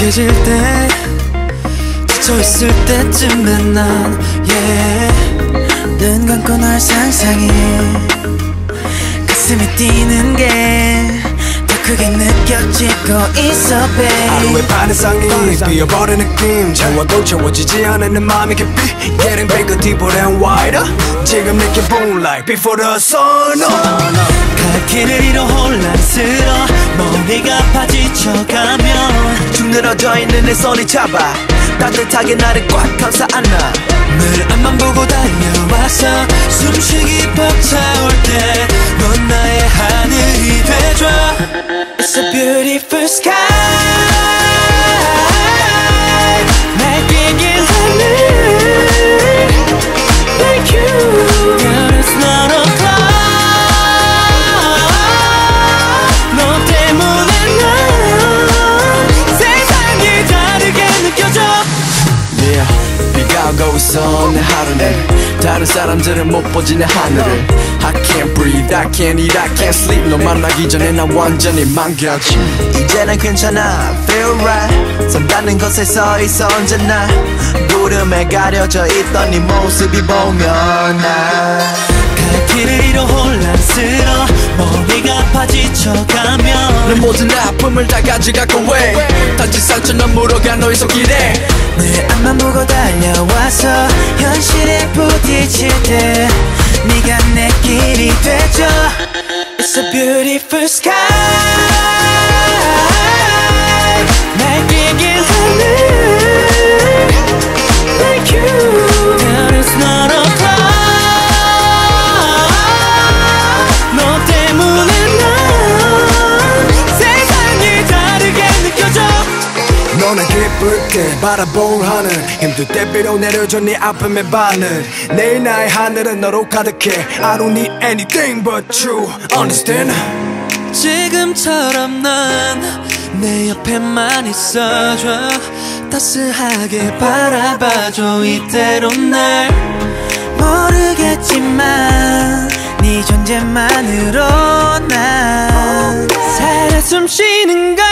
익숙해질 때 지쳐있을 때쯤에 난 yeah. 눈 감고 널 상상해. 가슴이 뛰는 게더 크게 느껴지고 있어 babe. 하루의 반 이상이 비어버린 느낌 채워도 채워지지 않는 내 맘이 깊이 Getting bigger, deeper and wider. 지금 느껴본 like before the sun 갈 길을 잃어 혼란스러 머리가 파지쳐가면 축 늘어져 있는 내 손이 잡아. 따뜻하게 나를 꽉 감싸 안아. 늘 앞만 보고 달려와서 숨쉬기 벅차올 때 넌 나의 하늘이 돼줘. It's a beautiful sky 있어 내 하루는. 다른 사람들은 못 보지 내 하늘을. I can't breathe, I can't eat, I can't sleep. 너 만나기 전에 난 완전히 망가지. 이제는 괜찮아, feel right. 선 닿는 곳에 서 있어 언제나. 구름에 가려져 있던 네 모습이 보면 나갈 길을 잃어 혼란스러 머리가 아파 지쳐가면. 내 모든 아픔을 다 가져가고 왜 단지 상처는 물어간 너의 손길에 내 앞만 보고 달려와서 현실에 부딪힐 때 네가 내 길이 되줘 It's a beautiful sky 때 바라본 하늘. 힘들 때 비로 내려줘 네 아픔의 바늘. 내일 나의 하늘은 너로 가득해. I don't need anything but you. Understand? 지금처럼 난내 옆에만 있어줘. 따스하게 바라봐줘 이대로 날. 모르겠지만 네 존재만으로 난 살아 숨쉬는 걸